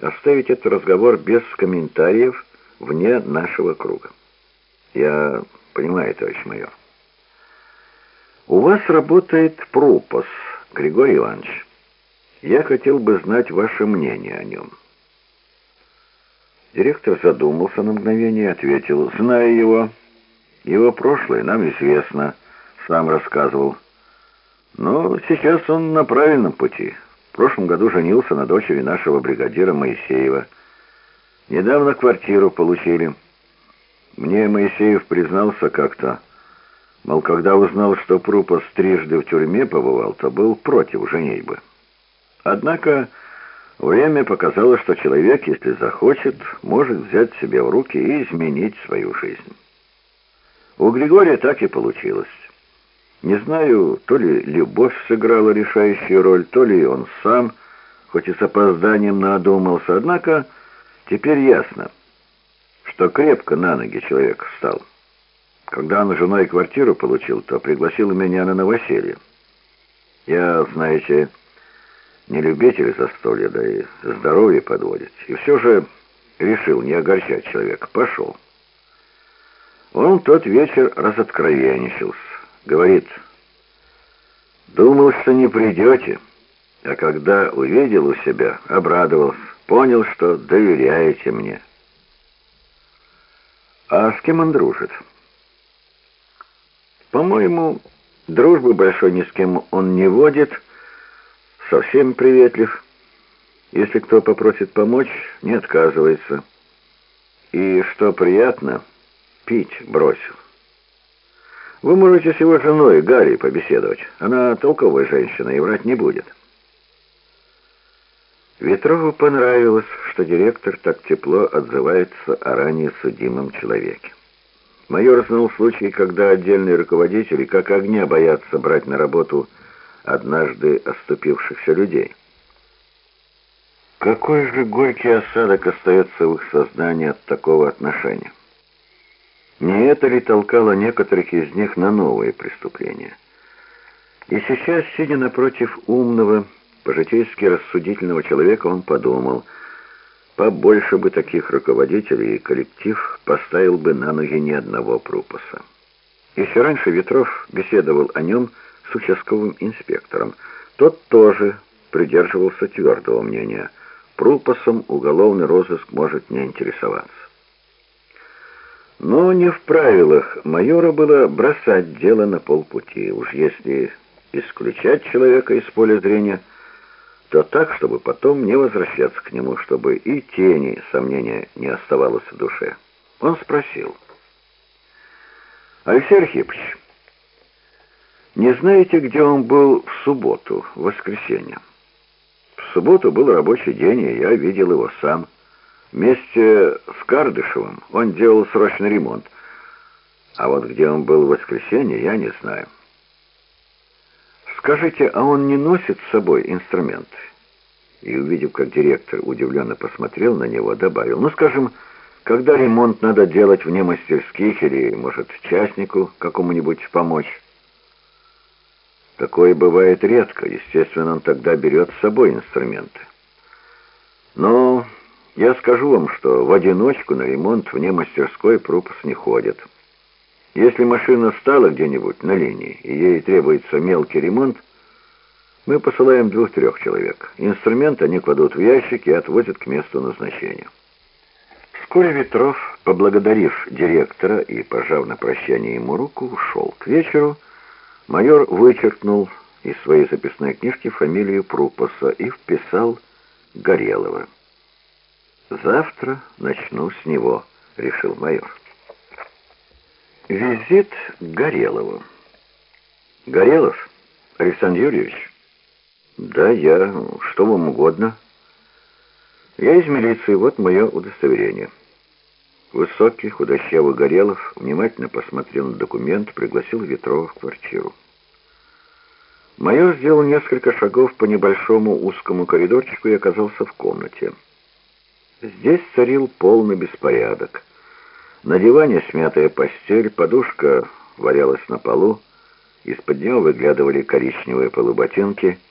оставить этот разговор без комментариев вне нашего круга. Я понимаю, товарищ майор. У вас работает Прупас, Григорий Иванович. Я хотел бы знать ваше мнение о нем. Директор задумался на мгновение и ответил, «Знаю его. Его прошлое нам известно, сам рассказывал. Но сейчас он на правильном пути. В прошлом году женился на дочери нашего бригадира Моисеева. Недавно квартиру получили. Мне Моисеев признался как-то, мол, когда узнал, что Прупас трижды в тюрьме побывал, то был против женитьбы. Однако... Время показало, что человек, если захочет, может взять себя в руки и изменить свою жизнь. У Григория так и получилось. Не знаю, то ли любовь сыграла решающую роль, то ли он сам, хоть и с опозданием надумался, однако теперь ясно, что крепко на ноги человек встал. Когда он женой квартиру получил, то пригласил меня на новоселье. Я, знаете не любитель застолья, да и здоровье подводит. И все же решил не огорчать человека. Пошел. Он тот вечер разоткровенничался. Говорит, думал, что не придете. А когда увидел у себя, обрадовался. Понял, что доверяете мне. А с кем он дружит? По-моему, дружбы большой ни с кем он не водит, совсем приветлив. Если кто попросит помочь, не отказывается. И, что приятно, пить бросил. Вы можете с его женой, Гарри, побеседовать. Она толковая женщина и врать не будет. Ветрову понравилось, что директор так тепло отзывается о ранее судимом человеке. Майор знал случаи, когда отдельные руководители как огня боятся брать на работу однажды оступившихся людей. Какой же горький осадок остается в их сознании от такого отношения? Это ли толкало некоторых из них на новые преступления? И сейчас, сидя напротив умного, по-житейски рассудительного человека, он подумал, побольше бы таких руководителей, и коллектив поставил бы на ноги ни одного прупаса. Еще раньше Ветров беседовал о нем с участковым инспектором. Тот тоже придерживался твердого мнения. Прупасом уголовный розыск может не интересоваться. Но не в правилах майора было бросать дело на полпути. Уж если исключать человека из поля зрения, то так, чтобы потом не возвращаться к нему, чтобы и тени сомнения не оставалось в душе. Он спросил. «Алексей Архипович, не знаете, где он был в субботу, в воскресенье? В субботу был рабочий день, и я видел его сам. Вместе с Кардышевым он делал срочный ремонт. А вот где он был в воскресенье, я не знаю. Скажите, а он не носит с собой инструменты? И, увидев, как директор удивленно посмотрел на него, добавил, ну, скажем, когда ремонт надо делать вне мастерских или, может, частнику какому-нибудь помочь. Такое бывает редко, естественно, он тогда берет с собой инструменты. Но я скажу вам, что в одиночку на ремонт вне мастерской Прупас не ходит. Если машина встала где-нибудь на линии, и ей требуется мелкий ремонт, мы посылаем двух-трех человек. Инструмент они кладут в ящик и отвозят к месту назначения. Вскоре Ветров, поблагодарив директора и пожав на прощание ему руку, ушел к вечеру, Майор вычеркнул из своей записной книжки фамилию Прупаса и вписал Горелого. «Завтра начну с него», — решил майор. Визит к Горелову. «Горелов? Александр Юрьевич?» «Да, я. Что вам угодно?» «Я из милиции. Вот мое удостоверение». Высокий, худощавый Горелов внимательно посмотрел на документ, пригласил Ветрова в квартиру. Майор сделал несколько шагов по небольшому узкому коридорчику и оказался в комнате. Здесь царил полный беспорядок. На диване смятая постель, подушка валялась на полу, из-под нее выглядывали коричневые полуботинки —